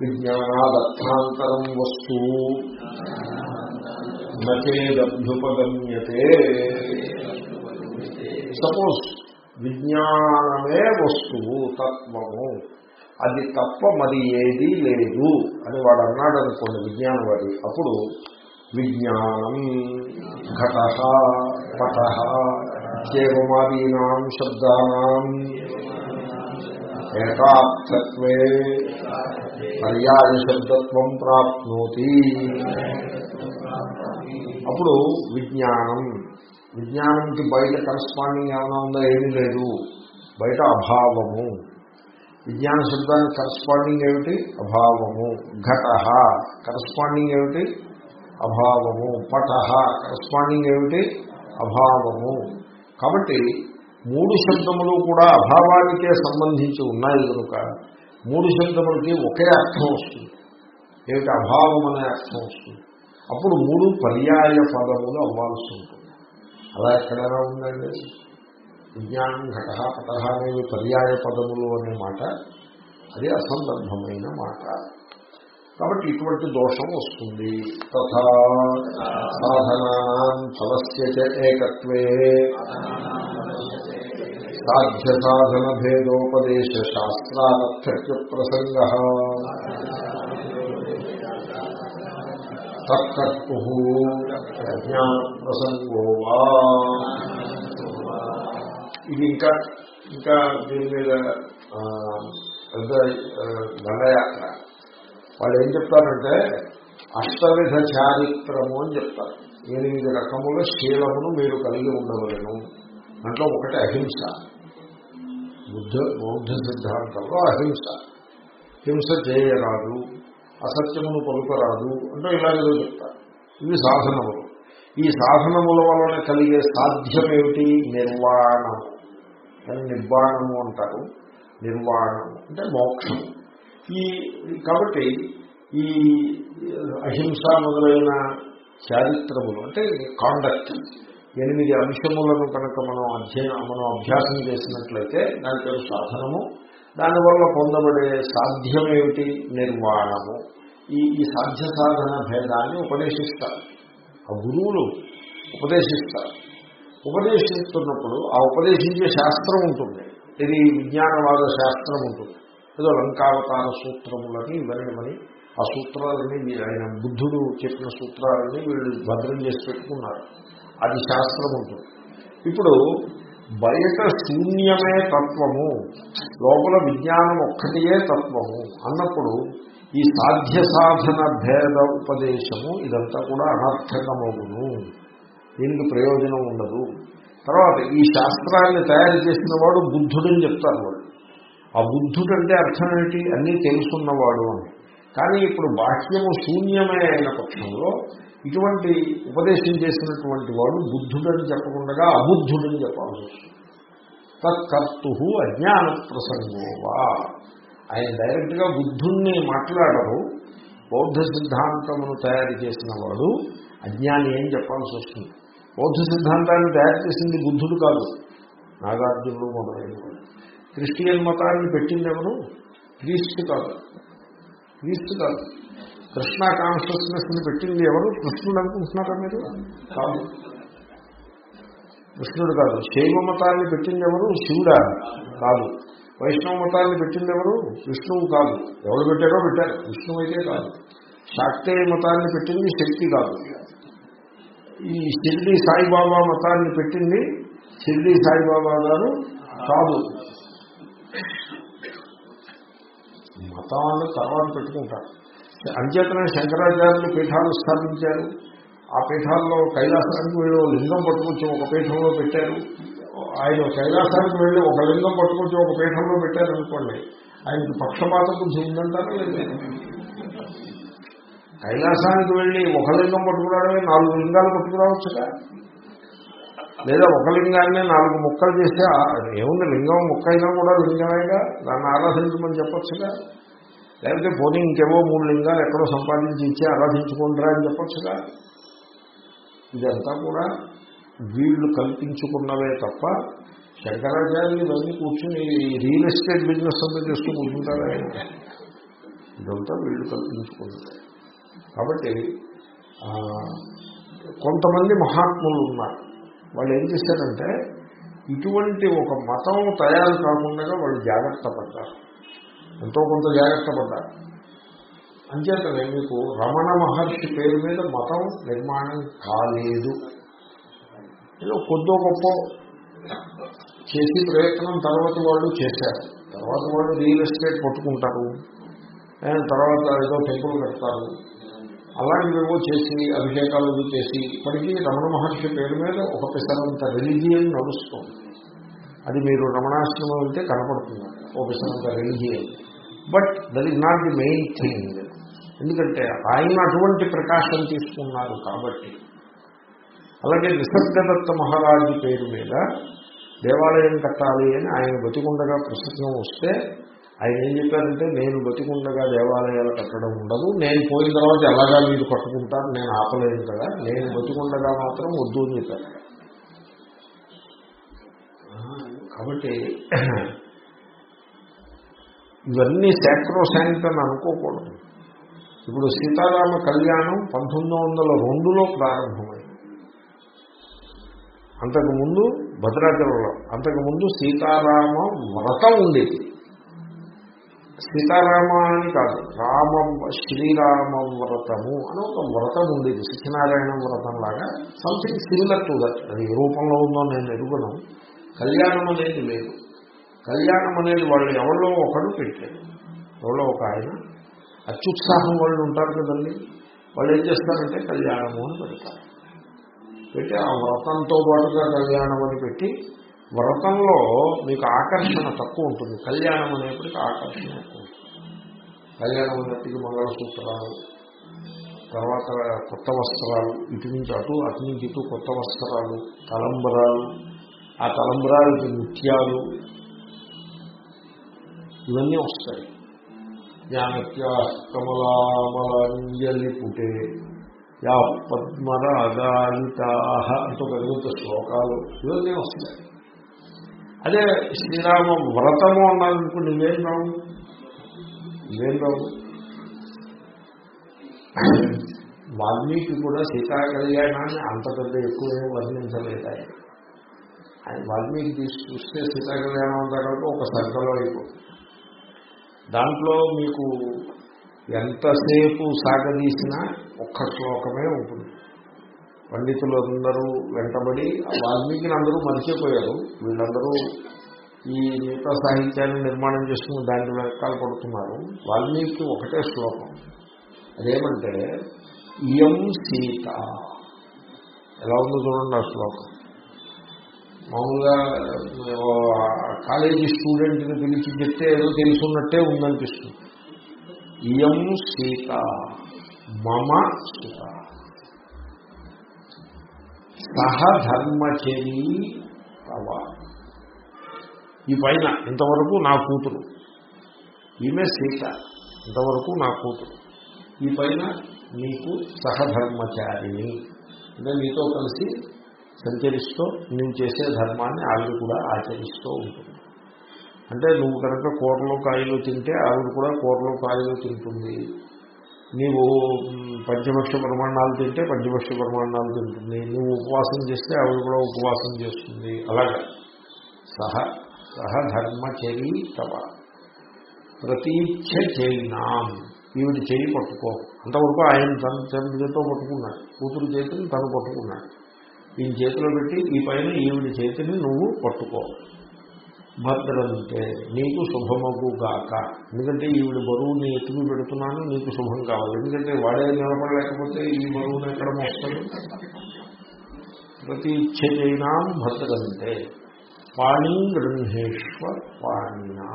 విజ్ఞానాదర్థాంతరం వస్తు. నచేదభ్యుపగమ్యతే సపోజ్ విజ్ఞానమే వస్తువు తత్వము. అది తప్ప మరి ఏదీ లేదు అని వాడు అన్నాడు అనుకోండి విజ్ఞానవాది అప్పుడు విజ్ఞానం ఘట పట చేవమాదీనాం శబ్దానాం. ఏకాత్వే పర్యాయ శబ్దత్వం ప్రాప్నోతి. అప్పుడు విజ్ఞానం. విజ్ఞానంకి బయట కరస్పాండింగ్ ఏమైనా ఉందా? ఏమీ లేదు. బయట అభావము. విజ్ఞాన శబ్దానికి కరస్పాండింగ్ ఏమిటి? అభావము. ఘట. కరస్పాండింగ్ ఏమిటి? అభావము. పట. కరస్పాండింగ్ ఏమిటి? అభావము. కాబట్టి మూడు శబ్దములు కూడా అభావానికే సంబంధించి ఉన్నాయి కనుక మూడు శబ్దములకి ఒకే అర్థం వస్తుంది. ఏమిటి? అభావం అనే అర్థం వస్తుంది. అప్పుడు మూడు పర్యాయ పదములు అవ్వాల్సి ఉంటుంది. అలా ఎక్కడైనా ఉందండి? విజ్ఞానం ఘట పట అనేవి పర్యాయ పదములు అనే మాట అది అసందర్భమైన మాట. కాబట్టి ఇటువంటి దోషం వస్తుంది. తథా సాధనానాం ఫలస్య ఏకత్వే. సాధ్య సాధన భేదోపదేశ శాస్త్రార్థ్య ప్రసంగ తత్కర్తు ప్రజ్ఞాన ప్రసంగో వా. ఇది ఇంకా ఇంకా దీని మీద పెద్ద దండయాత్ర. వాళ్ళు ఏం చెప్తారంటే అష్టవిధ చారిత్రము అని చెప్తారు. ఎనిమిది రకముల శీలమును మీరు కలిగి ఉండవలను. దాంట్లో ఒకటి అహింస. బుద్ధ బౌద్ధ సిద్ధాంతంలో అహింస. హింస చేయరాదు అసత్యమును పలుకరాదు అంటే ఇలాగేదో చెప్తారు. ఇవి సాధనములు. ఈ సాధనముల వలన కలిగే సాధ్యమేమిటి? నిర్వాణము. అని నిర్వాణము అంటారు. నిర్వాణము అంటే మోక్షము. ఈ కాబట్టి ఈ అహింస మొదలైన చారిత్రములు అంటే కాండక్ట్ ఎనిమిది అంశములను కనుక మనం అధ్యయనం మనం అభ్యాసం చేసినట్లయితే దాని పేరు సాధనము. దానివల్ల పొందబడే సాధ్యమేమిటి? నిర్వాణము. ఈ ఈ సాధ్య సాధన భేదాన్ని ఉపదేశిస్తారు. ఆ గురువులు ఉపదేశిస్తారు. ఉపదేశిస్తున్నప్పుడు ఆ ఉపదేశించే శాస్త్రం ఉంటుంది. ఇది విజ్ఞానవాద శాస్త్రం ఉంటుంది. ఏదో లంకావతార సూత్రములని ఇవన్నీ ఆ సూత్రాలని ఆయన బుద్ధుడు చెప్పిన సూత్రాలని వీళ్ళు భద్రం చేసి పెట్టుకున్నారు. అది శాస్త్రం ఉంటుంది ఇప్పుడు బయట శూన్యమే తత్వము లోపల విజ్ఞానం ఒక్కటియే తత్వము అన్నప్పుడు ఈ సాధ్య సాధన భేద ఉపదేశము ఇదంతా కూడా అనర్థకమవును. దీనికి ప్రయోజనం ఉండదు. తర్వాత ఈ శాస్త్రాన్ని తయారు చేసిన వాడు బుద్ధుడని చెప్తారు వాడు ఆ బుద్ధుడంటే అర్థం ఏంటి అన్నీ తెలుసున్నవాడు అని. కానీ ఇప్పుడు బాహ్యము శూన్యమే అయిన పక్షంలో ఇటువంటి ఉపదేశం చేసినటువంటి వాడు బుద్ధుడని చెప్పకుండా అబుద్ధుడని చెప్పాల్సి వస్తుంది. తత్కర్తు అజ్ఞాన ప్రసంగోవా ఆయన డైరెక్ట్గా బుద్ధుణ్ణి మాట్లాడరు. బౌద్ధ సిద్ధాంతమును తయారు చేసిన వాడు అజ్ఞాని అని చెప్పాల్సి వస్తుంది. బౌద్ధ సిద్ధాంతాన్ని తయారు చేసింది బుద్ధుడు కాదు. నాగార్జునుడు మొదలైన వాడు క్రిస్టియన్ మతాన్ని పెట్టింది ఎవరు? క్రీస్తు కాదు. క్రీస్తు కాదు. కృష్ణ కాన్షియస్నెస్ని పెట్టింది ఎవరు? కృష్ణుడు అనుకుంటున్నారా మీరు? కాదు. కృష్ణుడు కాదు. శైవ మతాన్ని పెట్టింది ఎవరు? శివుడా. కాదు. వైష్ణవ మతాన్ని పెట్టింది ఎవరు? విష్ణువు కాదు. ఎవరు పెట్టారో పెట్టారు. విష్ణువు అయితే కాదు. శాక్తేయ మతాన్ని పెట్టింది శక్తి కాదు. ఈ షిర్డీ సాయిబాబా మతాన్ని పెట్టింది షిర్డీ సాయిబాబా గారు కాదు. మతాన్ని తర్వాత పెట్టుకుంటారు. అంచేతనే శంకరాచార్యులు పీఠాలు స్థాపించారు. ఆ పీఠాల్లో కైలాసానికి వెళ్ళి లింగం పట్టుకొచ్చి ఒక పీఠంలో పెట్టారు. ఆయన కైలాసానికి వెళ్ళి ఒక లింగం పట్టుకొచ్చి ఒక పీఠంలో పెట్టారు అనుకోండి ఆయనకి పక్షపాత బుద్ధి ఉందంటారా లేదు? కైలాసానికి వెళ్ళి ఒక లింగం పట్టుకురావడమే నాలుగు లింగాలు పట్టుకురావచ్చుగా? లేదా ఒక లింగాన్ని నాలుగు ముక్కలు చేస్తే ఏముంది లింగం ముక్క అయినా కూడా లింగమేగా? దాన్ని ఆరాధించమని చెప్పొచ్చుగా? లేకపోతే పోనీ ఇంకేవో మూడు లింగాలు ఎక్కడో సంపాదించి ఇచ్చి ఆరాధించుకుంటారా అని చెప్పొచ్చుగా. ఇదంతా కూడా వీళ్ళు కల్పించుకున్నవే తప్ప శంకరాచార్యులు ఇవన్నీ కూర్చుని రియల్ ఎస్టేట్ బిజినెస్ అంతా చేస్తూ కూర్చుంటారా? ఇదంతా వీళ్ళు కల్పించుకున్నారు కాబట్టి కొంతమంది మహాత్ములు ఉన్నారు. వాళ్ళు ఏం చేశారంటే ఇటువంటి ఒక మతం తయారు కాకుండా వాళ్ళు జాగ్రత్త పడ్డారు. ఎంతో కొంత జాగ్రత్త పడ్డారు. అంచేతనే మీకు రమణ మహర్షి పేరు మీద మతం నిర్మాణం కాలేదు. ఏదో కొద్దో గొప్ప చేసి ప్రయత్నం తర్వాత వాళ్ళు చేశారు. తర్వాత వాళ్ళు రియల్ ఎస్టేట్ పట్టుకుంటారు. ఆ, తర్వాత ఏదో టెంపుల్ పెడతారు అలాంటివేవో చేసి అభిషేకాలు చేసి ఇప్పటికీ రమణ మహర్షి పేరు మీద ఒక పిసరంత రిలీజియన్ నడుస్తుంది. అది మీరు రమణాశ్రమం అంటే కనపడుతుంది. ఒక పిసరంత religion. But that is not the main thing ఎందుకంటే ఆయన అటువంటి ప్రకాశం తీసుకున్నారు కాబట్టి. అలాగే నిసర్గదత్త మహారాజు పేరు మీద దేవాలయం కట్టాలి అని ఆయన బతికుండగా ప్రసంగం వస్తే ఆయన ఏం చెప్పారంటే నేను బతికుండగా దేవాలయాలు కట్టడం ఉండదు. నేను పోయిన తర్వాత ఎలాగా మీరు కట్టుకుంటారు? నేను ఆపలేను కదా. నేను బతికుండగా మాత్రం వద్దు అని చెప్పారు. కాబట్టి ఇవన్నీ శాక్రోశాంక్ అని అనుకోకూడదు. ఇప్పుడు సీతారామ కళ్యాణం పంతొమ్మిది వందల రెండులో ప్రారంభమైంది. అంతకుముందు భద్రాచలంలో అంతకుముందు సీతారామ వ్రతం ఉండేది. సీతారామ అని కాదు రామ శ్రీరామ వ్రతము అని ఒక వ్రతం ఉండేది. సత్యనారాయణ వ్రతం లాగా సంథింగ్ సిమిలర్ టు దట్ అది రూపంలో ఉందో నేను ఎరుగును కళ్యాణం అనేది లేదు. కళ్యాణం అనేది వాళ్ళు ఎవరిలో ఒకడు పెట్టారు. ఎవరో ఒక ఆయన. అత్యుత్సాహం వాళ్ళు ఉంటారు కదండి. వాళ్ళు ఏం చేస్తారంటే కళ్యాణము అని పెడతారు. పెట్టి ఆ వ్రతంతో పాటుగా కళ్యాణం అని పెట్టి వ్రతంలో మీకు ఆకర్షణ తక్కువ ఉంటుంది. కళ్యాణం అనేప్పటికీ ఆకర్షణ ఎక్కువ ఉంటుంది. కళ్యాణం అనేప్పటికీ మంగళసూత్రాలు తర్వాత కొత్త వస్త్రాలు ఇటు నుంచి అటు అటు నుంచి ఇటు కొత్త వస్త్రాలు తలంబరాలు. ఆ తలంబరాలకి నృత్యాలు ఇవన్నీ వస్తాయి. జ్ఞానత్య పుటే యా పద్మరాగాయితా అంటూ పెద్ద శ్లోకాలు ఇవన్నీ వస్తాయి. అదే శ్రీరామ వ్రతము అన్నారనుకోండి ఇవేం రావు? ఇవేం రావు? వాల్మీకి కూడా సీతా కళ్యాణాన్ని అంత పెద్ద ఎక్కువ వర్ణించలేదు ఆయన ఆయన వాల్మీకి తీసి చూస్తే సీతా కళ్యాణం అంతా కలిపి ఒక సర్గలో అయిపోతుంది. దాంట్లో మీకు ఎంతసేపు సాగదీసినా ఒక్క శ్లోకమే ఉంటుంది. పండితులు అందరూ వెంటబడి వాల్మీకిని అందరూ మర్చిపోయారు. వీళ్ళందరూ ఈ మిగతా సాహిత్యాన్ని నిర్మాణం చేసుకుని దాని వెనకాల పడుతున్నారు. వాల్మీకి ఒకటే శ్లోకం. అదేమంటే ఇయం సీత. ఎలా ఉందో చూడండి ఆ శ్లోకం. మామూలుగా కాలేజీ స్టూడెంట్ని పిలిచి చెప్తే ఏదో తెలుసున్నట్టే ఉందనిపిస్తుంది. ఇయం సీత మమ సీత. సహధర్మచరీ తవ. ఈ పైన ఇంతవరకు నా కూతురు. ఈమె సీత ఇంతవరకు నా కూతురు. ఈ పైన నీకు సహధర్మచారిని అంటే నీతో కలిసి సంచరిస్తూ నువ్వు చేసే ధర్మాన్ని ఆవిడ కూడా ఆచరిస్తూ ఉంటుంది. అంటే నువ్వు కనుక కూరలు కాయలు తింటే ఆవిడ కూడా కూరలు కాయలు తింటుంది. నీవు పంచభక్ష ప్రమాణాలు తింటే పంచభక్ష ప్రమాణాలు తింటుంది. నువ్వు ఉపవాసం చేస్తే ఆవిడ కూడా ఉపవాసం చేస్తుంది. అలాగే? సహ సహధర్మచరీ తవ ప్రతీచ్ఛ చైనాం. ఈవిడ చేయి పట్టుకో అంతవరకు ఆయన తన చేతితో పట్టుకున్నాడు. కూతురు చేతిని తను పట్టుకున్నాడు. ఈయన చేతిలో పెట్టి ఈ పైన ఈవిడి చేతిని నువ్వు పట్టుకో. భద్రంతే నీకు శుభమగు గాక. ఎందుకంటే ఈవిడ బరువుని ఎత్తుకు పెడుతున్నాను నీకు శుభం కావాలి. ఎందుకంటే వాడే నిలబడలేకపోతే ఈ బరువుని ఎక్కడ మోస్తాడు ప్రతి ఇచ్ఛైనాం భద్రంతే పాణి గృహేశ్వ పాణినా.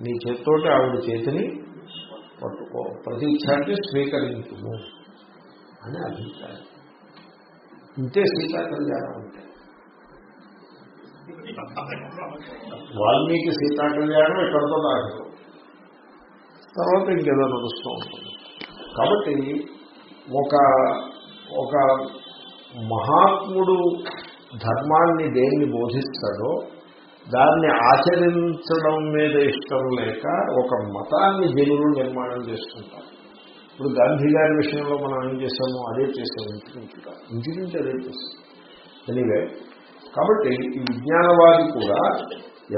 నీ చేతితోటి ఆవిడ చేతిని పట్టుకో. ప్రతి ఇచ్ఛ స్వీకరించుము అని అభిప్రాయం. ఇంతే సీతా కళ్యాణం అంటే వాల్మీకి సీతా కళ్యాణం ఎక్కడితో దాగదు తర్వాత ఇంకేదో నడుస్తూ ఉంటుంది. కాబట్టి ఒక ఒక మహాత్ముడు ధర్మాన్ని దేన్ని బోధిస్తాడో దాన్ని ఆచరించడం మీద ఇష్టం లేక ఒక మతాన్ని జనులు నిర్మాణం చేసుకుంటారు ఇప్పుడు గాంధీ గారి విషయంలో మనం ఏం చేశాము అదే చేసాం ఇంచుమించుగా ఇంచుమించు అదే చేసాం ఎనివే కాబట్టి ఈ విజ్ఞానవాది కూడా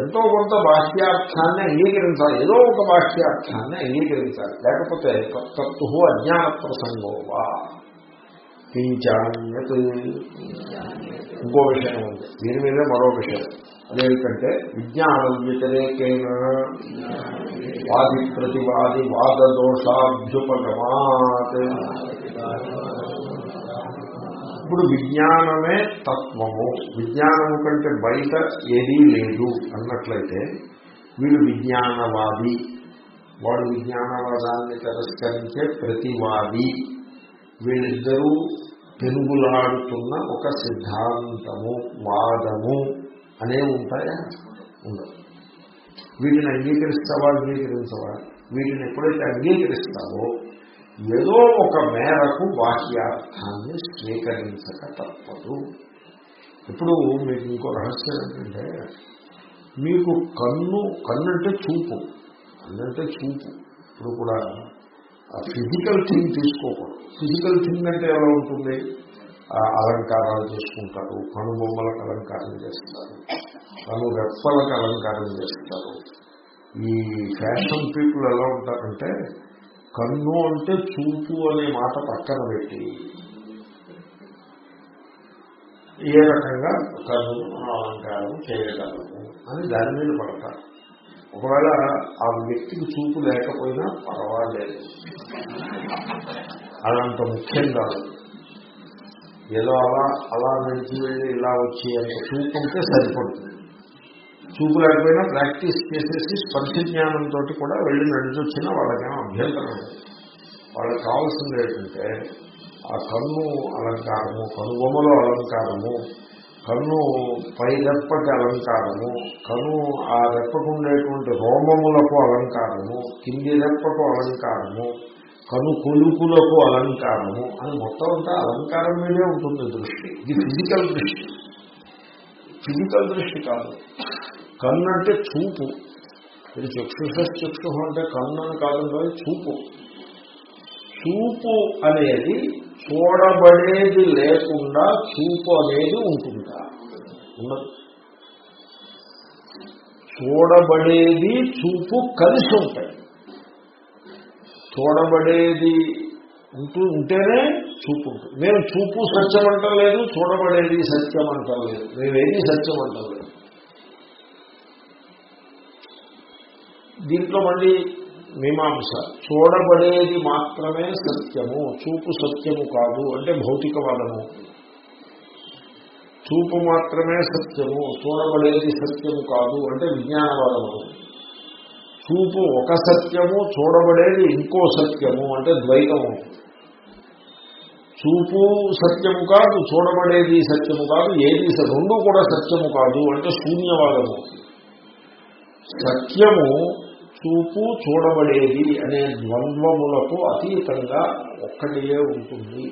ఎంతో కొంత బాహ్యార్థాన్ని అంగీకరించాలి. ఏదో ఒక బాహ్యార్థాన్ని అంగీకరించాలి. లేకపోతే తత్తు అజ్ఞాన ప్రసంగోవా కించాన్యత్. ఇంకో విషయం ఉంది. దీని మీదే మరో విషయం. అదేమిటంటే విజ్ఞానం వ్యతిరేకేన వాది ప్రతివాది వాదదోషాభ్యుపగమాత్. ఇప్పుడు విజ్ఞానమే తత్వము. విజ్ఞానము కంటే బయట ఏదీ లేదు అన్నట్లయితే వీడు విజ్ఞానవాది. వాడు విజ్ఞానవాదాన్ని తిరస్కరించే ప్రతివాది. వీళ్ళిద్దరూ పెనుగులాడుతున్న ఒక సిద్ధాంతము వాదము అనేవి ఉంటాయా? ఉండవు వీటిని అంగీకరిస్తావా అంగీకరించవా? వీటిని ఎప్పుడైతే అంగీకరిస్తావో ఏదో ఒక మేరకు బాహ్యార్థాన్ని స్వీకరించక తప్పదు. ఇప్పుడు మీకు ఇంకో రహస్యం ఏంటంటే మీకు కన్ను కన్నంటే చూపు కన్నంటే చూపు. ఇప్పుడు కూడా ఫిజికల్ థింగ్ తీసుకోకూడదు. ఫిజికల్ థింగ్ అంటే ఎలా ఉంటుంది? అలంకారాలు చేసుకుంటారు కనుబొమ్మలకు అలంకారం చేస్తారు కను రెప్పలకు అలంకారం చేస్తారు. ఈ ఫ్యాషన్ పీపుల్ ఎలా ఉంటారంటే కన్ను అంటే చూపు అనే మాట పక్కన పెట్టి ఏ రకంగా కన్ను అలంకారం చేయగలము అని దాని మీద పడతారు. ఒకవేళ ఆ వ్యక్తికి చూపు లేకపోయినా పర్వాలేదు. అదంత ముఖ్యం కాదు. ఏదో అలా అలా నడిచి వెళ్ళి ఇలా వచ్చి అంటే చూపు ఉంటే సరిపడుతుంది. చూపు లేకపోయినా ప్రాక్టీస్ చేసేసి స్పర్శ జ్ఞానంతో కూడా వెళ్ళి నడిచొచ్చినా వాళ్ళకేమో అభ్యంతరం వాళ్ళకి కావాల్సింది ఏంటంటే ఆ కన్ను అలంకారము కనుబొమ్మలో అలంకారము కన్ను పై రెప్పకి అలంకారము కన్ను ఆ రెప్పకు ఉండేటువంటి రోమములకు అలంకారము కింది రెప్పకు అలంకారము కను కొలుపులకు అలంకారము అని మొత్తం అంతా అలంకారం మీదే ఉంటుంది దృష్టి. ఇది ఫిజికల్ దృష్టి. ఫిజికల్ దృష్టి కాదు. కన్ను అంటే చూపు. ఇది చక్షుష చక్షు అంటే కన్ను అని కాదు చూపు. చూపు అనేది చూడబడేది లేకుండా చూపు అనేది ఉంటుందా? ఉండదు. చూడబడేది చూపు కలిసి ఉంటాయి. చూడబడేది ఉంటూ ఉంటేనే చూపు ఉంటుంది. నేను చూపు సత్యం అంటలేదు చూడబడేది సత్యం అంటలేదు మేమేది సత్యం అంటలేదు దీంట్లో మళ్ళీ మీమాంస. చూడబడేది మాత్రమే సత్యము. చూపు సత్యము కాదు. అంటే భౌతికవాదము. చూపు మాత్రమే సత్యము. చూడబడేది సత్యము కాదు. అంటే విజ్ఞానవాదము. చూపు ఒక సత్యము చూడబడేది ఇంకో సత్యము. అంటే ద్వైతము. చూపు సత్యము కాదు చూడబడేది సత్యము కాదు ఏది రెండు కూడా సత్యము కాదు. అంటే శూన్యవాదము. సత్యము చూపు చూడబడేది అనే ద్వంద్వములకు అతీతంగా ఒక్కటియే ఉంటుంది.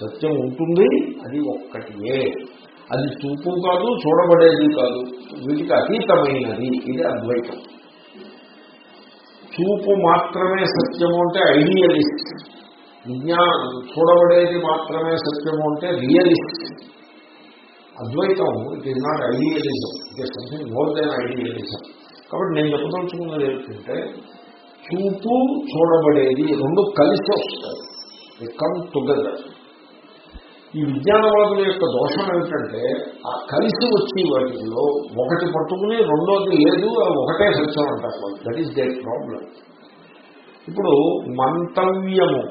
సత్యం ఉంటుంది అది ఒక్కటియే. అది చూపు కాదు చూడబడేది కాదు. వీటికి అతీతమైనది. ఇది అద్వైతం. చూపు మాత్రమే సత్యము అంటే ఐడియలిస్ట్ విజ్ఞానం చూడబడేది మాత్రమే సత్యము అంటే realist Advaitam it is not idealism it is something more than idealism కాబట్టి నేను చెప్పదలుచుకున్నది ఏంటంటే చూపు చూడబడేది రెండు కలిసి వస్తాయి. కమ్ టుగెదర్ ఈ విజ్ఞానవాదుల యొక్క దోషం ఏమిటంటే ఆ కలిసి వచ్చే వాటిలో ఒకటి పట్టుకుని రెండోది లేదు ఒకటే సత్యం అంటారు దట్ ఈస్ దేట్ ప్రాబ్లం ఇప్పుడు మంతవ్యము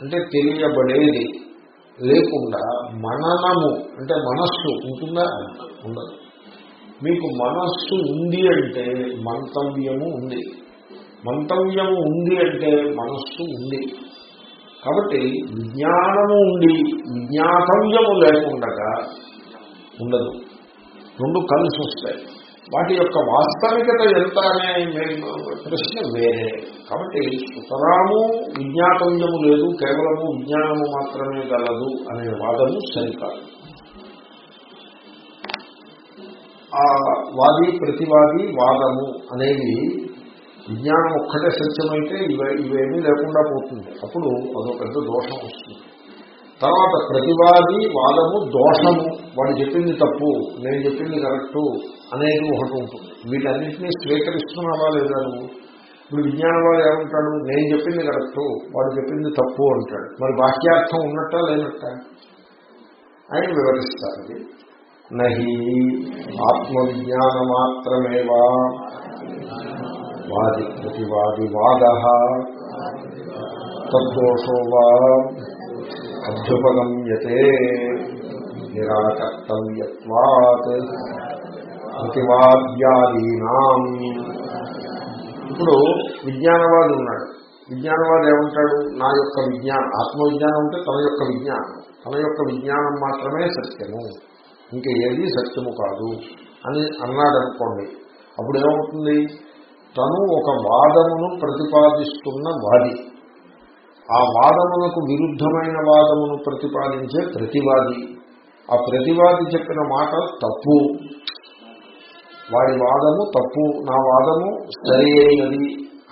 అంటే తెలియబడేది లేకుండా మననము అంటే మనస్సు ఉంటుందా? ఉండదు. మీకు మనస్సు ఉంది అంటే మంతవ్యము ఉంది. మంతవ్యము ఉంది అంటే మనస్సు ఉంది. కాబట్టి విజ్ఞానము ఉండి విజ్ఞాతవ్యము లేకుండగా ఉండదు. రెండు కలిసి వస్తాయి. వాటి యొక్క వాస్తవికత ఎంత అనే ప్రశ్న వేరే. కాబట్టి సుతరాము విజ్ఞాతవ్యము లేదు కేవలము విజ్ఞానము మాత్రమే గలదు అనే వాదము సరికాదు. ఆ వాది ప్రతివాది వాదము అనేవి విజ్ఞానం ఒక్కటే సత్యమైతే ఇవే ఇవేమీ లేకుండా పోతుంది. అప్పుడు అదో పెద్ద దోషం వస్తుంది. తర్వాత ప్రతివాది వాదము దోషము. వాడు చెప్పింది తప్పు నేను చెప్పింది కరెక్టు అనేది ఒకటి ఉంటుంది. వీటన్నింటినీ స్వీకరిస్తున్నావా లేదా నువ్వు? ఇప్పుడు విజ్ఞానవాడు ఏమంటాడు? నేను చెప్పింది కరెక్టు వాడు చెప్పింది తప్పు అంటాడు. మరి బాహ్యార్థం ఉన్నట్ట లేనట్ట? ఆయన వివరిస్తారు. నహి ఆత్మవిజ్ఞానమాత్రమేవా. వాది ప్రతివాది వాద తద్దోషో వా అభ్యుపగమ్యతే నిరాకర్తవ్యత్వాత్ ప్రతివాద్యాదీనాం ఇప్పుడు విజ్ఞానవాది ఉన్నాడు విజ్ఞానవాది ఏమంటాడు నా యొక్క విజ్ఞానం ఆత్మవిజ్ఞానం అంటే తన యొక్క విజ్ఞానం. తన యొక్క విజ్ఞానం మాత్రమే సత్యము. ఇంకా ఏది సత్యము కాదు అని అన్నాడు అనుకోండి అప్పుడు ఏమవుతుంది తను ఒక వాదమును ప్రతిపాదిస్తున్న వాది. ఆ వాదములకు విరుద్ధమైన వాదమును ప్రతిపాదించే ప్రతివాది. ఆ ప్రతివాది చెప్పిన మాట తప్పు. వాడి వాదము తప్పు నా వాదము సరి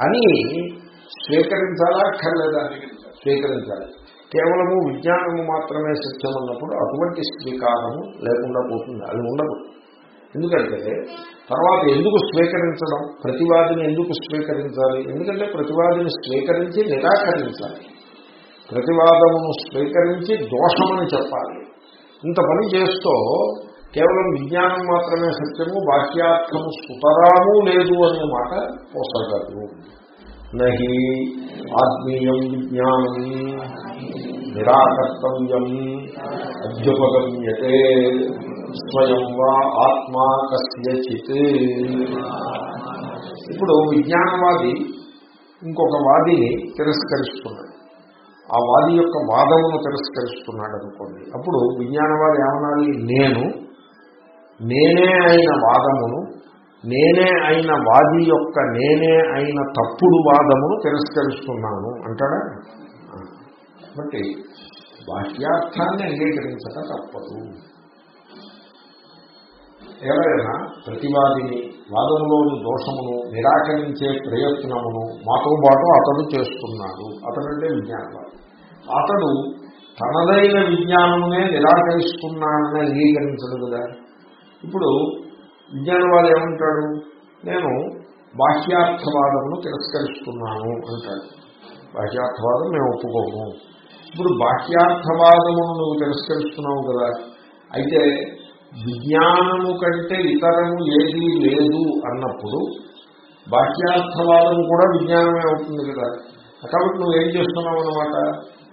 అని స్వీకరించాలా? అక్కర్లేదా? స్వీకరించాలి. కేవలము విజ్ఞానము మాత్రమే సత్యం అన్నప్పుడు అటువంటి స్వీకారము లేకుండా పోతుంది. అది ఉండదు. ఎందుకంటే తర్వాత ఎందుకు స్వీకరించడం? ప్రతివాదిని ఎందుకు స్వీకరించాలి? ఎందుకంటే ప్రతివాదిని స్వీకరించి నిరాకరించాలి. ప్రతివాదమును స్వీకరించి దోషమని చెప్పాలి. ఇంత పని చేస్తూ కేవలం విజ్ఞానం మాత్రమే సత్యము బాహ్యార్థము సుతరాము లేదు అనే మాట పోసగలరు నహి ఆత్మీయం విజ్ఞానం నిరాకర్తవ్యం అభ్యుపగమ్యతే స్వయం వా ఆత్మా కస్యచిత్. ఇప్పుడు విజ్ఞానవాది ఇంకొక వాదిని తిరస్కరిస్తున్నాడు. ఆ వాది యొక్క వాదమును తిరస్కరిస్తున్నాడు అనుకోండి. అప్పుడు విజ్ఞానవాది ఏమనాలి? నేను. నేనే అయిన వాదమును నేనే అయిన వాది యొక్క నేనే అయిన తప్పుడు వాదమును తిరస్కరిస్తున్నాను అంటాడా? కాబట్టి బాహ్యార్థాన్ని అంగీకరించక తప్పదు. ఎవరైనా ప్రతివాదిని వాదంలోని దోషమును నిరాకరించే ప్రయత్నమును మాతో పాటు అతడు చేస్తున్నాడు. అతడంటే విజ్ఞానవాది. అతడు తనదైన విజ్ఞానమునే నిరాకరిస్తున్నానని అంగీకరించడు కదా. ఇప్పుడు విజ్ఞానవాది ఏమంటాడు? నేను బాహ్యార్థవాదమును తిరస్కరిస్తున్నాను అంటాడు. బాహ్యార్థవాదం మేము ఒప్పుకోము. ఇప్పుడు బాహ్యార్థవాదమును నువ్వు తిరస్కరిస్తున్నావు కదా. అయితే విజ్ఞానము కంటే ఇతరము ఏదీ లేదు అన్నప్పుడు బాహ్యార్థవాదం కూడా విజ్ఞానమే అవుతుంది కదా. కాబట్టి నువ్వేం చేస్తున్నావు అనమాట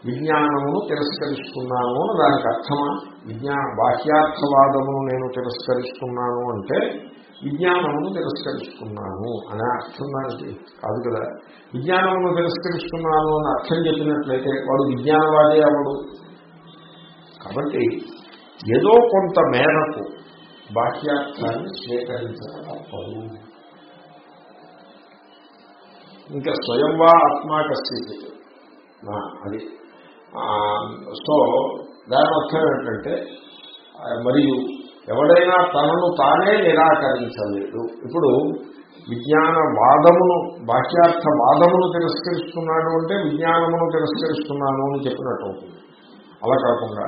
విజ్ఞానమును తిరస్కరిస్తున్నాను అని దానికి అర్థమా? విజ్ఞా బాహ్యార్థవాదమును నేను తిరస్కరిస్తున్నాను అంటే విజ్ఞానమును తిరస్కరిస్తున్నాను అనే అర్థం దానికి. కాదు కదా? విజ్ఞానమును తిరస్కరిస్తున్నాను అని అర్థం చెప్పినట్లయితే వాడు విజ్ఞానవాదే అవడు కాబట్టి ఏదో కొంత మేరకు బాహ్యార్థాన్ని స్వీకరించక తప్పదు ఇంకా స్వయంవా ఆత్మాకస్థితి అది. సో దాని అర్థం ఏంటంటే మరియు ఎవడైనా తనను తానే నిరాకరించలేడు ఇప్పుడు విజ్ఞాన వాదమును బాహ్యార్థ వాదమును తిరస్కరిస్తున్నాడు అంటే విజ్ఞానమును తిరస్కరిస్తున్నాను అని చెప్పినట్టు అవుతుంది. అలా కాకుండా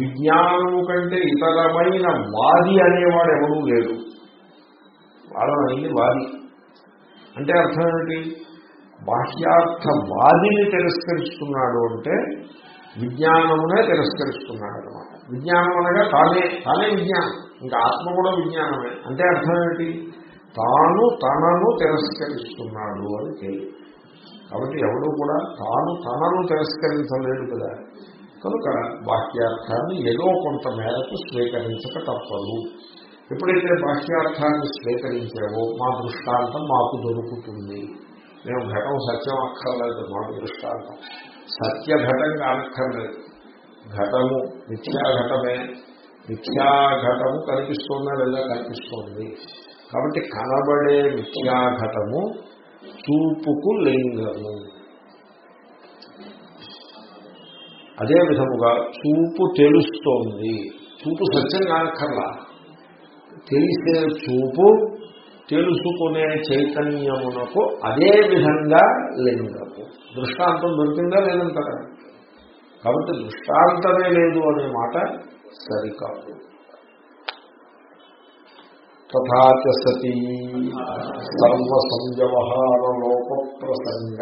విజ్ఞానము కంటే ఇతరమైన వాది అనేవాడు ఎవడూ లేడు. వాదమైంది వాది. అంటే అర్థం ఏమిటి? బాహ్యార్థవాదిని తిరస్కరిస్తున్నాడు అంటే విజ్ఞానమునే తిరస్కరిస్తున్నాడు అనమాట విజ్ఞానం అనగా తానే తానే విజ్ఞానం. ఇంకా ఆత్మ కూడా విజ్ఞానమే. అంటే అర్థం ఏంటి తాను తనను తిరస్కరిస్తున్నాడు అని తెలియదు కాబట్టి ఎవడు కూడా తాను తనను తిరస్కరించలేడు కదా. కనుక బాహ్యార్థాన్ని ఏదో కొంత మేరకు స్వీకరించక తప్పదు. ఎప్పుడైతే బాహ్యార్థాన్ని స్వీకరించావో మా దృష్టాంతం మాకు దొరుకుతుంది. మేము ఘటం సత్యం అక్కర్లేదు మాకు దృష్టాంతం. సత్య ఘటం కానక్కర్లేదు. ఘటము నిత్యాఘటమే మిథ్యాఘటము కనిపిస్తుందా లేదా కనిపిస్తోంది. కాబట్టి కనబడే మిథ్యాఘటము చూపుకు లింగము. అదే విధముగా చూపు తెలుస్తోంది. చూపు సత్యం కానక్కర్లా. తెలిసే చూపు తెలుసుకునే చైతన్యమునకు అదే విధంగా లింగము. దృష్టాంతం దొరికిందా లేదంటారా కాబట్టి దృష్టాంతమే లేదు అనే మాట సరికాదు. తథాచ సతీ. సర్వసంవ్యవహారలోక ప్రసంగ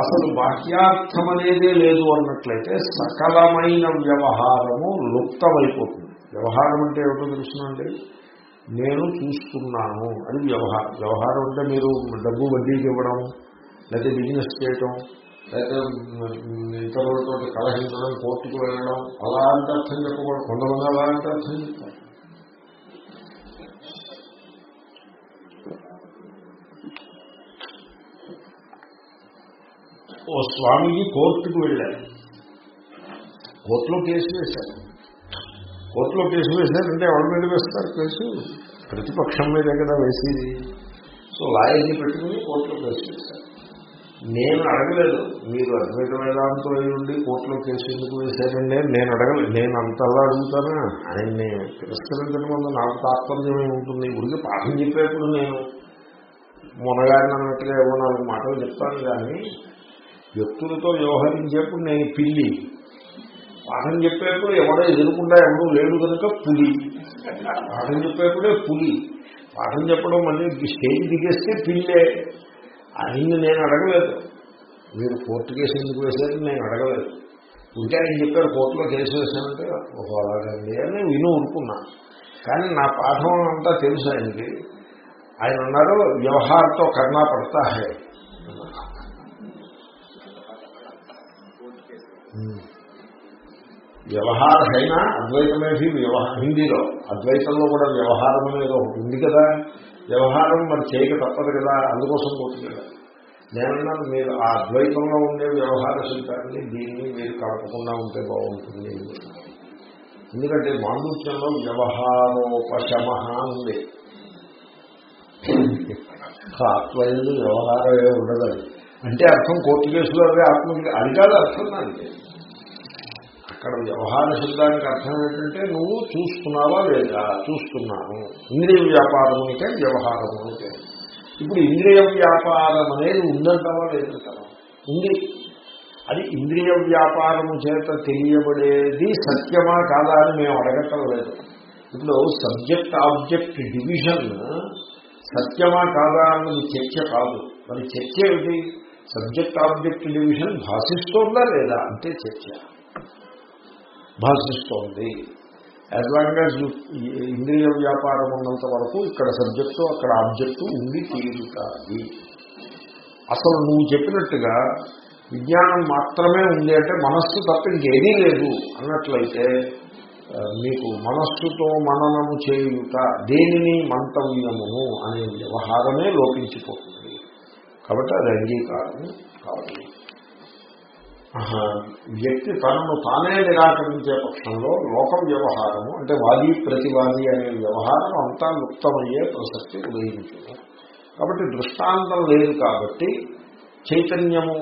అసలు బాహ్యార్థం అనేదే లేదు అన్నట్లయితే సకలమైన వ్యవహారము లుప్తమైపోతుంది. వ్యవహారం అంటే ఏమిటో తెలుసునండి నేను చూస్తున్నాను అది వ్యవహారం. వ్యవహారం అంటే మీరు డబ్బు వడ్డీకి ఇవ్వడం లేకపోతే బిజినెస్ చేయటం లేకపోతే ఇతరులతో కలహించడం కోర్టుకు వెళ్ళడం అలాంటి అర్థం చెప్పకూడదు. కొంతమంది అలాంటి అర్థం చెప్తారు. ఓ స్వామీజీ కోర్టుకు వెళ్ళారు. కోర్టులో కేసు వేశారు. కోర్టులో కేసు వేసినారంటే ఎవరి మీద వేస్తారు కేసు? ప్రతిపక్షం మీదే కదా వేసేది. సో లాయర్ని పెట్టుకుని కోర్టులో కేసు వేశారు. నేను అడగలేదు. మీరు అద్వైత వేదాంతం ఉండి కోర్టులో కేసు ఎందుకు వేశారండి నేను అడగలేదు. నేను అంతలా అడుగుతానా? ఆయన్ని తిరస్కరించడం వల్ల నాకు తాత్పర్యమే ఉంటుంది ఉడికి పాఠం చెప్పేప్పుడు నేను మొనగారిని అన్నట్టుగా ఏమో నాలుగు మాటలు చెప్తాను కానీ వ్యక్తులతో వ్యవహరించేప్పుడు నేను పిల్లి. పాఠం చెప్పేప్పుడు ఎవడో ఎదురుకుండా ఎవడో లేడు కనుక పులి. పాఠం చెప్పేప్పుడే పులి. పాఠం చెప్పడం మళ్ళీ స్టేజ్ దిగేస్తే పిల్లే. ఆయన్ని నేను అడగలేదు. మీరు కోర్టు కేసు ఎందుకు వేశారని నేను అడగలేదు. ఇంకా ఆయన చెప్పారు కోర్టులో కేసు వేశానంటే ఓహో అలాగండి అని విను ఊరుకున్నా. కానీ నా పాఠం అంతా తెలుసు ఆయనకి. ఆయన అన్నారు వ్యవహారంతో కర్ణా పడతా హే. వ్యవహారమైన అయినా అద్వైతమే వ్యవహారం హిందీలో అద్వైతంలో కూడా వ్యవహారం అనేది ఒకటి ఉంది కదా. వ్యవహారం మరి చేయక తప్పదు కదా అందుకోసం పోతుంది కదా. నేనన్నాను మీరు ఆ అద్వైతంలో ఉండే వ్యవహార శిల్పాన్ని దీన్ని మీరు కలపకుండా ఉంటే బాగుంటుంది. ఎందుకంటే మాండూత్యంలో వ్యవహారోపశమ ఉంది. ఆత్మయందు వ్యవహారమే ఉండదు అంటే అర్థం కోర్టు కేసులో అవే ఆత్మకి అది కాదు అర్థం అంటే అక్కడ వ్యవహార శబ్దానికి అర్థం ఏంటంటే నువ్వు చూస్తున్నావా లేదా? చూస్తున్నాను. ఇంద్రియ వ్యాపారమునికే వ్యవహారమునికే ఇప్పుడు ఇంద్రియ వ్యాపారం అనేది ఉందంటావా లేదంటావా? ఉంది. అది ఇంద్రియ వ్యాపారము చేత తెలియబడేది సత్యమా కాదా అని మేము అడగటం లేదు. ఇప్పుడు సబ్జెక్ట్ ఆబ్జెక్ట్ డివిజన్ సత్యమా కాదా అన్నది చర్చ కాదు. మరి చర్చ ఏమిటి? సబ్జెక్ట్ ఆబ్జెక్ట్ డివిజన్ భాషిస్తోందా లేదా? అంతే చర్చ. భాషిస్తోంది. యాజ్ లాంగ్ యాజ్ ఇంద్రియ వ్యాపారం ఉన్నంత వరకు ఇక్కడ సబ్జెక్టు అక్కడ ఆబ్జెక్టు ఉండి తీరుతాయి అసలు నువ్వు చెప్పినట్టుగా విజ్ఞానం మాత్రమే ఉంది అంటే మనస్సు తప్ప ఇంకేదీ లేదు అన్నట్లయితే మీకు మనస్సుతో మననము చేయుట దేనిని మంతవ్యమును అనే వ్యవహారమే లోపించిపోతుంది. కాబట్టి అది అంగీకారం కాదు వ్యక్తి తనను తానే నిరాకరించే పక్షంలో లోక వ్యవహారము అంటే వాది ప్రతివాది అనే వ్యవహారం అంతా లుప్తమయ్యే ప్రసక్తి ఉదయించింది. కాబట్టి దృష్టాంతం లేదు కాబట్టి చైతన్యము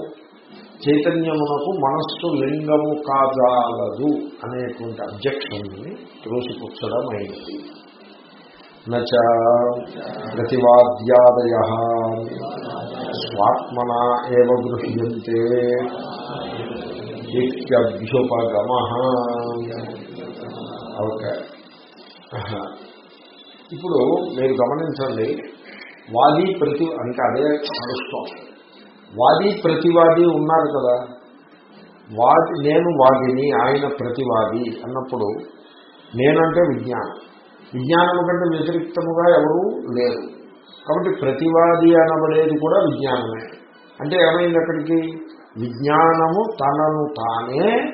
చైతన్యమునకు మనస్సు లింగము కాజాలదు అనేటువంటి అబ్జెక్షన్ని త్రోసిపుచ్చడం అయినది నచ ప్రతివాద్యాదయ స్వాత్మన ఏవ గృహ్యంతే ఇత్యభ్యుపగమ. ఓకే. ఇప్పుడు మీరు గమనించండి వాది ప్రతి అంటే అదే నడుస్తాం వాది ప్రతివాది ఉన్నారు కదా. వాది నేను వాదిని ఆయన ప్రతివాది అన్నప్పుడు నేనంటే విజ్ఞానం. విజ్ఞానం కంటే వ్యతిరిక్తముగా ఎవరూ లేరు. కాబట్టి ప్రతివాది అనబడేది కూడా విజ్ఞానమే. అంటే ఏమైంది అక్కడికి? విజ్ఞానము తనను తానే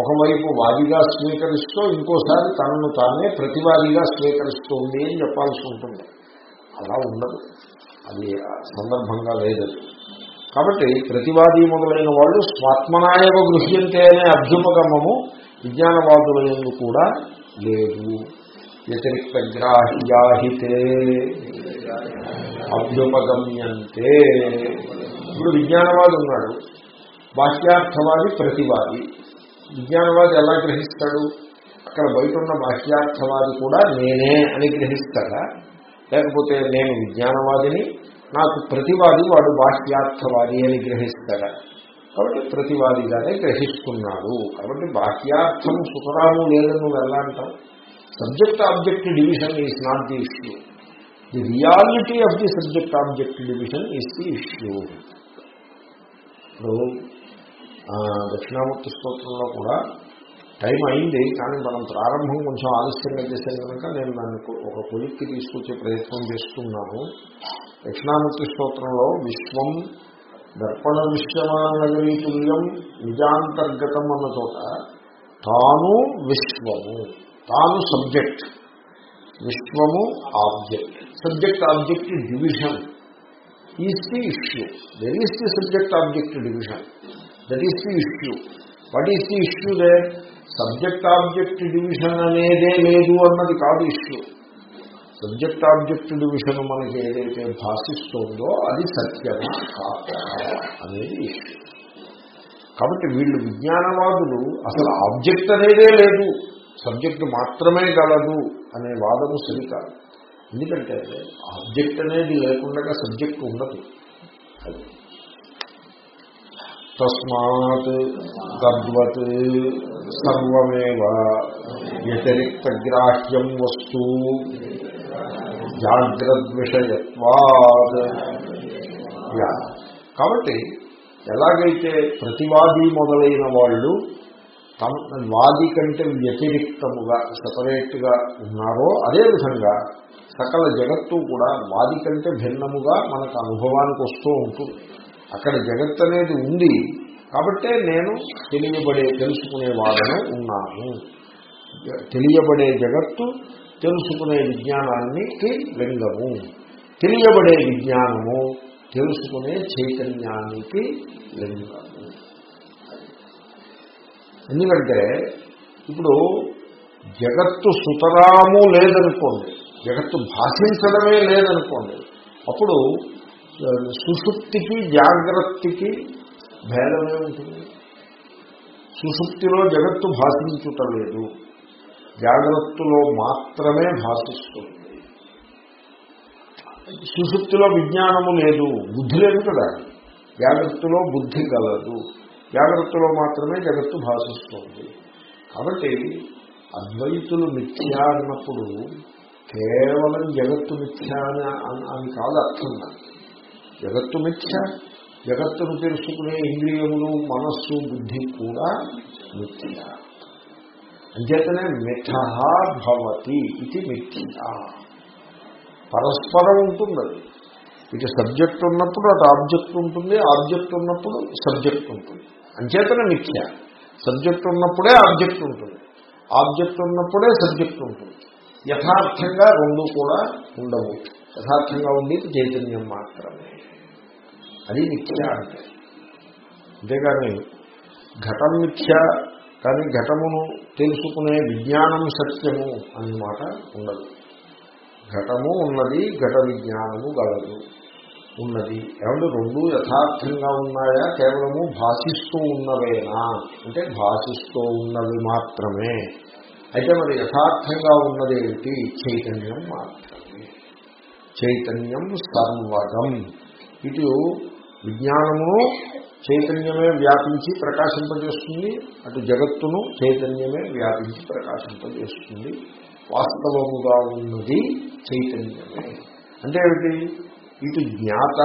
ఒకవైపు వాదిగా స్వీకరిస్తూ ఇంకోసారి తనను తానే ప్రతివాదిగా స్వీకరిస్తుంది అని చెప్పాల్సి ఉంటుంది. అలా ఉండదు. అది సందర్భంగా లేదు కాబట్టి ప్రతివాది మొదలైన వాళ్ళు స్వాత్మనాయవ గృహ్యంతే అనే అభ్యుపగమము విజ్ఞానవాదులందు కూడా లేదు. వ్యతిరిక్త గ్రాహ్యాహితే అభ్యుపగమ్యంతే. ఇప్పుడు విజ్ఞానవాది ఉన్నాడు. బాహ్యార్థవాది ప్రతివాది. విజ్ఞానవాది ఎలా గ్రహిస్తాడు? అక్కడ బయట ఉన్న బాహ్యార్థవాది కూడా నేనే అని గ్రహిస్తాడా? లేకపోతే నేను విజ్ఞానవాదిని నాకు ప్రతివాది వాడు బాహ్యార్థవాది అని గ్రహిస్తాడా? కాబట్టి ప్రతివాదిగానే గ్రహిస్తున్నాడు. కాబట్టి బాహ్యార్థం సుఖరాము లేదని నువ్వు ఎలా అంటావు subject object division is not the issue. The reality of the subject object division is the issue ఇప్పుడు దక్షిణామూర్తి స్తోత్రంలో కూడా టైం అయింది కానీ మనం ప్రారంభం కొంచెం ఆలస్యంగా చేశాను కనుక నేను దాన్ని ఒక కొలిక్కి తీసుకొచ్చే ప్రయత్నం చేస్తున్నాను. దక్షిణామూర్తి స్తోత్రంలో విశ్వం దర్పణ విశ్వమానగరీ తుల్యం నిజాంతర్గతం అన్న చోట తాను విశ్వము తాను సబ్జెక్ట్ విశ్వము object. Subject object division is the issue there is the subject object division that is the issue what is the issue the subject object division అనేదే లేదు అన్నది కాదు ఇష్యూ సబ్జెక్ట్ ఆబ్జెక్ట్ డివిజన్ మనకి ఏదైతే భాషిస్తుందో అది సత్యమా అనేది ఇష్యూ కాబట్టి వీళ్ళు విజ్ఞానవాదులు అసలు ఆబ్జెక్ట్ అనేదే లేదు. సబ్జెక్ట్ మాత్రమే గలదు అనే వాదము సరికాదు ఎందుకంటే ఆబ్జెక్ట్ అనేది లేకుండా సబ్జెక్ట్ ఉండదు. అది. తస్మాత్ తద్వత్ సర్వమేవ వ్యతిరిక్త గ్రాహ్యం వస్తు జాగ్రద్విషయత్వాద్. కాబట్టి ఎలాగైతే ప్రతివాది మొదలైన వాళ్ళు వాది కంటే వ్యతిరిక్తముగా సపరేట్గా ఉన్నారో అదేవిధంగా సకల జగత్తు కూడా వాది కంటే భిన్నముగా మనకు అనుభవానికి వస్తూ ఉంటుంది. అక్కడ జగత్ అనేది ఉంది. కాబట్టే నేను తెలియబడే తెలుసుకునేవాడనే ఉన్నాను. తెలియబడే జగత్తు తెలుసుకునే విజ్ఞానానికి లింగము. తెలియబడే విజ్ఞానము తెలుసుకునే చైతన్యానికి లింగము. ఎందుకంటే ఇప్పుడు జగత్తు సుతరాము లేదనుకోండి జగత్తు భాషించడమే లేదనుకోండి అప్పుడు సుషుప్తికి జాగ్రత్తకి భేదమే ఉంటుంది. సుషుప్తిలో జగత్తు భాషించుటలేదు జాగ్రత్తలో మాత్రమే భాషిస్తుంది. సుషుప్తిలో విజ్ఞానము లేదు బుద్ధి లేదు కదా జాగ్రత్తలో బుద్ధి కలదు జాగ్రత్తలో మాత్రమే జగత్తు భాషిస్తుంది. కాబట్టి అద్వైతులు మిథ్య అన్నప్పుడు కేవలం జగత్తు మిథ్య అని అని కాదు అర్థం జగత్తు మిథ్య జగత్తును తెలుసుకునే ఇంద్రియములు మనస్సు బుద్ధి కూడా మిథ్య. అంచేతనే మిథ భవతి ఇది మిథ్య. పరస్పరం ఉంటుంది ఇటు సబ్జెక్ట్ ఉన్నప్పుడు అటు ఆబ్జెక్ట్ ఉంటుంది ఆబ్జెక్ట్ ఉన్నప్పుడు సబ్జెక్ట్ ఉంటుంది. అంచేతనే మిథ్య. సబ్జెక్ట్ ఉన్నప్పుడే ఆబ్జెక్ట్ ఉంటుంది. ఆబ్జెక్ట్ ఉన్నప్పుడే సబ్జెక్ట్ ఉంటుంది. యథార్థంగా రెండు కూడా ఉండవు. యథార్థంగా ఉండేది చైతన్యం మాత్రమే. అది మిథ్య అంటే. అంతేగాని ఘటం మిథ్య కానీ ఘటమును తెలుసుకునే విజ్ఞానం సత్యము అన్నమాట ఉండదు. ఘటము ఉన్నది ఘట విజ్ఞానము గలదు. ఉన్నది. ఏమంటే రెండు యథార్థంగా ఉన్నాయా? కేవలము భాషిస్తూ ఉన్నవేనా? అంటే భాషిస్తూ ఉన్నవి మాత్రమే. అయితే మరి యథార్థంగా ఉన్నదేమిటి చైతన్యం మాత్రమే. చైతన్యం సర్వగం. ఇటు విజ్ఞానము చైతన్యమే వ్యాపించి ప్రకాశింపజేస్తుంది. అటు జగత్తును చైతన్యమే వ్యాపించి ప్రకాశింపజేస్తుంది. వాస్తవముగా ఉన్నది చైతన్యమే. అంటే ఏమిటి? ఇటు జ్ఞాత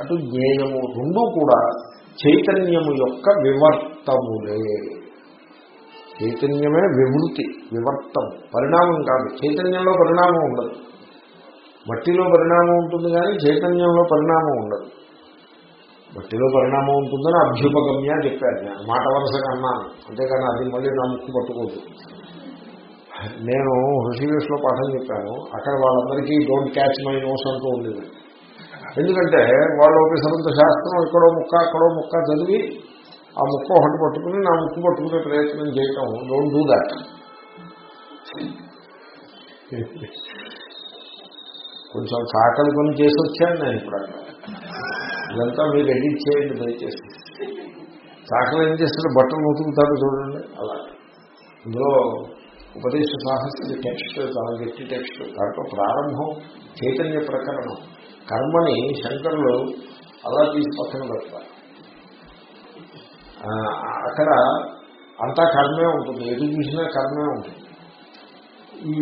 అటు జ్ఞేయము రెండూ కూడా చైతన్యము యొక్క వివర్తములే. చైతన్యమే వివృతి వివర్తం పరిణామం కాదు. చైతన్యంలో పరిణామం ఉండదు. మట్టిలో పరిణామం ఉంటుంది కానీ చైతన్యంలో పరిణామం ఉండదు. మట్టిలో పరిణామం ఉంటుందని అభ్యుపగమ్య చెప్పారు. మాట వరుసగా అన్నాను. అంతేకాని అది మళ్ళీ నా ముక్కు పట్టుకోదు నేను హృషికేశ్లో పాఠం చెప్పాను. అక్కడ వాళ్ళందరికీ డోంట్ క్యాచ్ మై నోస్ అంటూ ఉండేది. ఎందుకంటే వాళ్ళు ఒక సమంత శాస్త్రం ఇక్కడో ముక్క అక్కడో ముక్క చదివి ఆ ముక్క ఒకటి పట్టుకుని నా ముక్కు పట్టుకునే ప్రయత్నం చేయటం. డోంట్ డూ దాట్ కొంచెం కాకలి కొని చేసి వచ్చాను నేను ఇప్పుడు అక్కడ. ఇదంతా మీరు ఎడిట్ చేయండి దయచేసి. చాకలు ఏం చేస్తారు? బట్టలు ఉతుకుతారు చూడండి. అలా. ఇందులో ఉపదేశ సాహస్య టెక్స్ట్ చాలా గట్టి టెక్స్ట్ దాంట్లో ప్రారంభం చైతన్య ప్రకరణం కర్మని శంకరులు అలా తీసి పక్కన పెడతారు అక్కడ అంతా కర్మే ఉంటుంది ఎటు చూసినా కర్మే ఉంటుంది. ఈ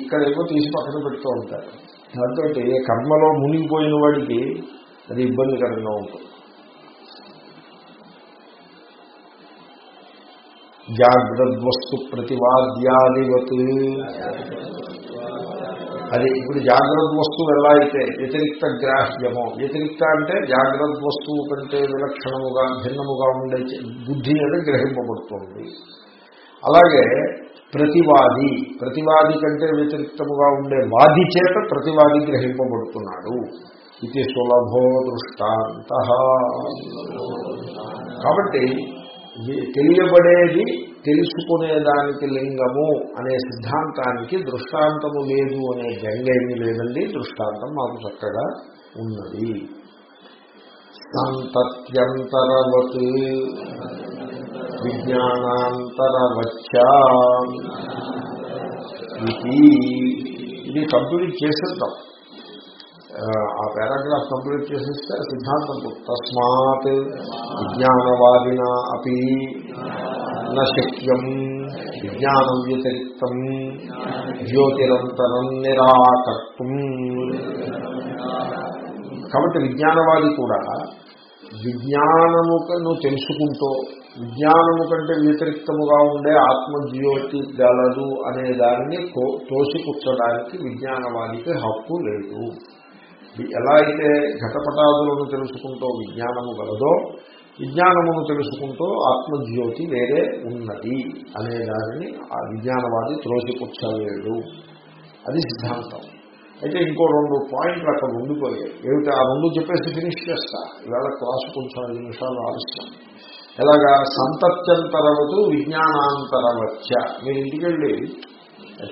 ఇక్కడ ఏమో తీసి పక్కన పెడుతూ ఉంటారు. దాంతో కర్మలో మునిగిపోయిన వాడికి అది ఇబ్బందికరంగా ఉంటుంది. జాగ్రద్వస్తు ప్రతివాద్యాదివత్. అది ఇప్పుడు జాగ్రత్త వస్తువు ఎలా అయితే వ్యతిరిక్త గ్రాహ్యమో వ్యతిరిక్త అంటే జాగ్రత్త వస్తువు కంటే విలక్షణముగా భిన్నముగా ఉండే బుద్ధి అనేది గ్రహింపబడుతోంది. అలాగే ప్రతివాది ప్రతివాది కంటే వ్యతిరిక్తముగా ఉండే వాది చేత ప్రతివాది గ్రహింపబడుతున్నాడు. ఇది సులభో దృష్టాంత. కాబట్టి తెలియబడేది తెలుసుకునేదానికి లింగము అనే సిద్ధాంతానికి దృష్టాంతము లేదు అనే గంగేమీ లేదండి. దృష్టాంతం మాకు చక్కగా ఉన్నది. సంతత్యంతరవత్ విజ్ఞానాంతరవచ్చ ఇది ఇది కంప్లీట్ చేసేద్దాం. ఆ, పారాగ్రాఫ్ కంప్లీట్ చేసేస్తే సిద్ధాంతం తస్మాత్ విజ్ఞానవాదిన అపి న శక్యం విజ్ఞానం వ్యతిరిక్తం జ్యోతిరంతరం నిరాకర్తం. కాబట్టి విజ్ఞానవాది కూడా విజ్ఞానమును తెలుసుకుంటూ విజ్ఞానము కంటే వ్యతిరిక్తముగా ఉండే ఆత్మజ్యోతి గలదు అనే దానిని తోసిపుచ్చడానికి విజ్ఞానవాదికి హక్కు లేదు. ఎలా అయితే ఘటపటాదులను తెలుసుకుంటూ విజ్ఞానము గలదో విజ్ఞానమును తెలుసుకుంటూ ఆత్మజ్యోతి వేరే ఉన్నది అనే దానిని ఆ విజ్ఞానవాది త్రోసిపుచ్చలేడు. అది సిద్ధాంతం. అయితే ఇంకో రెండు పాయింట్లు అక్కడ ఉండిపోయాయి. ఏమిటి? ఆ రెండు చెప్పేసి ఫినిష్ చేస్తా. ఇవాళ క్లాసు కొంచెం ఐదు నిమిషాలు ఆలస్యం. ఎలాగా? సంతత్యంతరవతు విజ్ఞానాంతరవచ్చ మీరు ఇంటికి వెళ్ళి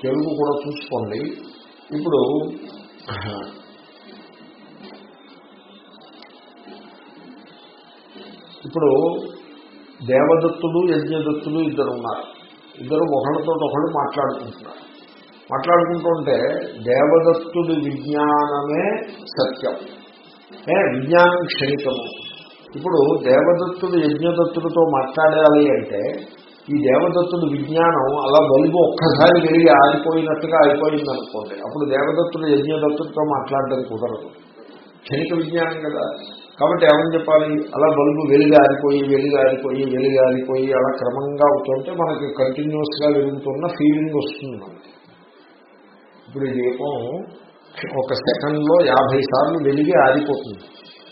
తెలుగు కూడా చూసుకోండి. ఇప్పుడు ఇప్పుడు దేవదత్తుడు యజ్ఞదత్తుడు ఇద్దరు ఉన్నారు ఇద్దరు ఒకళ్ళతో ఒకళ్ళు మాట్లాడుకుంటున్నారు. మాట్లాడుకుంటుంటే దేవదత్తుడి విజ్ఞానమే సత్యం. ఏ విజ్ఞానం క్షణికము. ఇప్పుడు దేవదత్తుడు యజ్ఞదత్తుడితో మాట్లాడాలి అంటే ఈ దేవదత్తుడి విజ్ఞానం అలా బలుగు ఒక్కసారి వెళ్ళి ఆగిపోయినట్టుగా అయిపోయింది అనుకోండి అప్పుడు దేవదత్తుడు యజ్ఞదత్తుడితో మాట్లాడడం కుదరదు. క్షణిక విజ్ఞానం కదా. కాబట్టి ఏమని చెప్పాలి? అలా బల్బు వెలుగారిపోయి ఆరిపోయి వెలుగారిపోయి ఆరిపోయి అలా క్రమంగా అవుతుంటే మనకి కంటిన్యూస్గా వెలుగుతున్న ఫీలింగ్ వస్తుంది మనకి. ఇప్పుడు ఈ దీపం ఒక సెకండ్లో యాభై సార్లు వెలిగి ఆరిపోతుంది.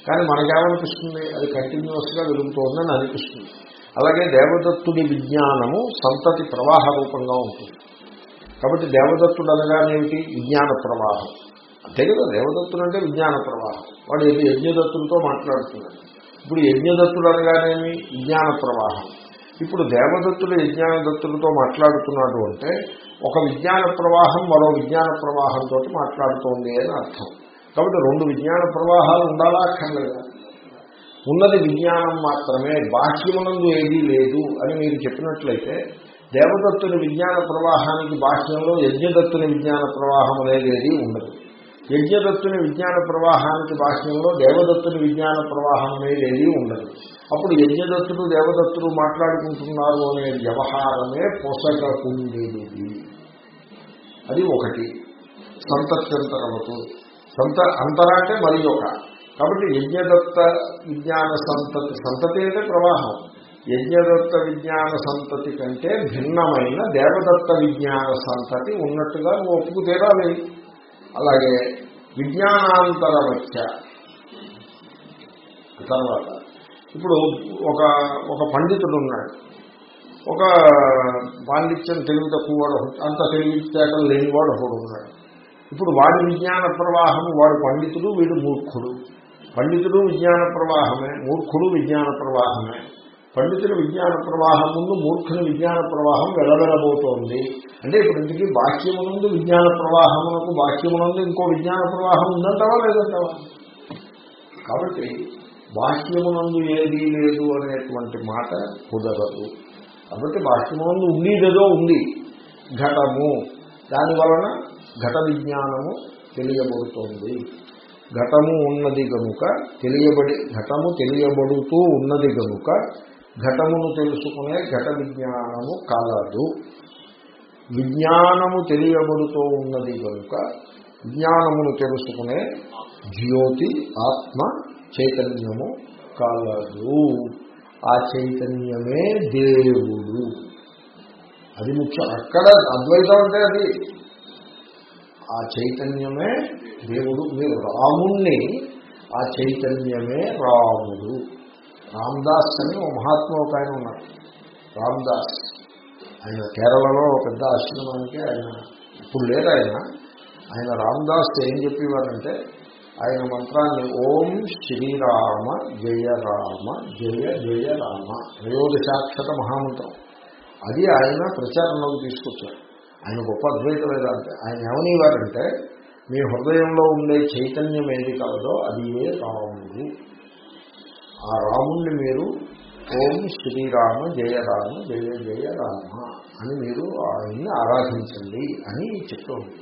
కానీ మనకేమనిపిస్తుంది? అది కంటిన్యూస్గా వెలుగుతోందని అనిపిస్తుంది. అలాగే దేవదత్తుడి విజ్ఞానము సంతతి ప్రవాహ రూపంగా ఉంటుంది. కాబట్టి దేవదత్తుడు అనగానేమిటి? విజ్ఞాన ప్రవాహం. అంతే కదా దేవదత్తులు అంటే విజ్ఞాన ప్రవాహం వాడు ఏది యజ్ఞదత్తులతో మాట్లాడుతున్నాడు. ఇప్పుడు యజ్ఞదత్తులు అనగానేమి? విజ్ఞాన ప్రవాహం ఇప్పుడు దేవదత్తులు యజ్ఞానదత్తులతో మాట్లాడుతున్నాడు అంటే ఒక విజ్ఞాన ప్రవాహం మరో విజ్ఞాన ప్రవాహంతో మాట్లాడుతోంది అని అర్థం. కాబట్టి రెండు విజ్ఞాన ప్రవాహాలు ఉండాలా అక్కర్లేదా? ఉన్నది విజ్ఞానం మాత్రమే బాహ్యమునందు ఏదీ లేదు అని మీరు చెప్పినట్లయితే దేవదత్తుని విజ్ఞాన ప్రవాహానికి బాహ్యంలో యజ్ఞదత్తుని విజ్ఞాన ప్రవాహం అనేది ఉండదు. యజ్ఞదత్తుని విజ్ఞాన ప్రవాహానికి భాష్యంలో దేవదత్తుని విజ్ఞాన ప్రవాహం అనేది ఏదీ ఉండదు. అప్పుడు యజ్ఞదత్తుడు దేవదత్తుడు మాట్లాడుకుంటున్నారు అనే వ్యవహారమే పొసగకుండేది అది ఒకటి. సంతత్యంతరవతు సంత అంతర అంటే మరి ఒక. కాబట్టి యజ్ఞదత్త విజ్ఞాన సంతతి సంతతి అంటే ప్రవాహం. యజ్ఞదత్త విజ్ఞాన సంతతి కంటే భిన్నమైన దేవదత్త విజ్ఞాన సంతతి ఉన్నట్టుగా ఒప్పుకు తీరాలి అలాగే విజ్ఞానాంతరవచ్చ. తర్వాత ఇప్పుడు ఒక ఒక పండితుడు ఉన్నాడు ఒక పాండిత్యం తెలివి తక్కువ వాడు అంత తెలివితేటలు లేనివాడు ఒకడు ఉన్నాడు. ఇప్పుడు వాడి విజ్ఞాన ప్రవాహం వాడు పండితుడు వీడు మూర్ఖుడు. పండితుడు విజ్ఞాన ప్రవాహమే మూర్ఖుడు విజ్ఞాన ప్రవాహమే. పండితుల విజ్ఞాన ప్రవాహం ముందు మూర్ఖుని విజ్ఞాన ప్రవాహం వెళ్ళబెడబోతోంది అంటే ఇప్పుడు ఇంటికి బాహ్యమునందు విజ్ఞాన ప్రవాహమునకు బాహ్యమునందు ఇంకో విజ్ఞాన ప్రవాహం ఉందంటావా లేదంటావా? కాబట్టి బాహ్యమునందు ఏదీ లేదు అనేటువంటి మాట కుదరదు. కాబట్టి బాహ్యమునందు ఉండేదేదో ఉంది. ఘటము. దాని వలన ఘట విజ్ఞానము తెలియబడుతోంది. ఘటము ఉన్నది గనుక తెలియబడి ఘటము తెలియబడుతూ ఉన్నది గనుక ఘటమును తెలుసుకునే ఘట విజ్ఞానము కలదు. విజ్ఞానము తెలియబడుతూ ఉన్నది కనుక విజ్ఞానమును తెలుసుకునే జ్యోతి ఆత్మ చైతన్యము కలదు. ఆ చైతన్యమే దేవుడు. అది ముఖ్యం. అక్కడ అద్వైతం అంటే అది. ఆ చైతన్యమే దేవుడు మీరు రాముణ్ణి ఆ చైతన్యమే రాముడు. రామ్దాస్ అని ఓ మహాత్మ ఒక ఆయన ఉన్నారు. రామ్దాస్. ఆయన కేరళలో పెద్ద ఆశ్రమానికి ఆయన ఇప్పుడు లేరు ఆయన. ఆయన రామ్దాస్ ఏం చెప్పేవారంటే ఆయన మంత్రాన్ని ఓం శ్రీరామ జయ రామ జయ జయ రామ త్రయోదశాక్షత మహామంత్రం. అది ఆయన ప్రచారంలోకి తీసుకొచ్చారు. ఆయన గొప్ప లేదా వేదాంతే ఆయన ఏమనేవారంటే మీ హృదయంలో ఉండే చైతన్యం ఏది కలదో అది ఏ రాముడు. ఆ రాముణ్ణి మీరు ఓం శ్రీరామ జయ రామ జయ జయ రామ అని మీరు ఆయన్ని ఆరాధించండి అని చెప్తుంది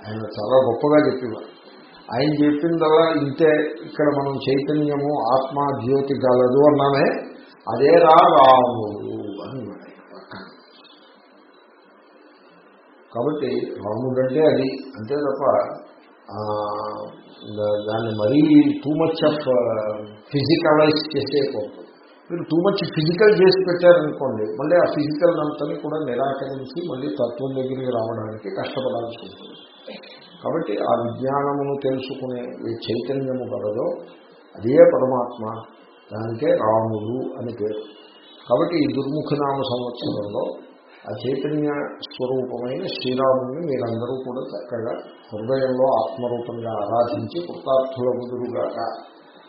ఆయన చాలా గొప్పగా చెప్పేవారు. ఆయన చెప్పిందల్లా ఇంతే ఇక్కడ మనం చైతన్యము ఆత్మ జ్యోతి గలదు అన్నామే. అదే రా రాముడు అని పక్కన కాబట్టి రాముడు అంటే అది అంతే తప్ప దాన్ని మరీ టూ మచ్ ఆఫ్ ఫిజికలైజ్ చేసేయకూడదు. మీరు టూ మచ్ ఫిజికల్ చేసి పెట్టారనుకోండి మళ్ళీ ఆ ఫిజికల్ అంతని కూడా నిరాకరించి మళ్ళీ తత్వం దగ్గరికి రావడానికి కష్టపడాల్సి ఉంటుంది. కాబట్టి ఆ విజ్ఞానమును తెలుసుకునే ఏ చైతన్యము కలదో అదే పరమాత్మ దానికే రాముడు అని పేరు. కాబట్టి ఈ దుర్ముఖనామ సంవత్సరంలో ఆ చైతన్య స్వరూపమైన శ్రీరాముని మీరందరూ కూడా చక్కగా హృదయంలో ఆత్మరూపంగా ఆరాధించి కృతార్థుల ముదురుగాక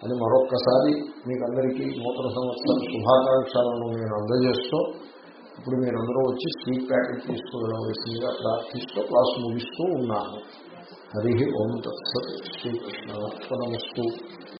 అని మరొక్కసారి మీకందరికీ నూతన సంవత్సరం శుభాకాంక్షలను నేను అందజేస్తూ ఇప్పుడు మీరందరూ వచ్చి స్వీట్ ప్యాకెట్ తీసుకువెళ్ళవలసిందిగా ప్రార్థిస్తూ క్లాస్ ముగిస్తూ ఉన్నాను. హరి ఓం తత్సత్ శ్రీకృష్ణ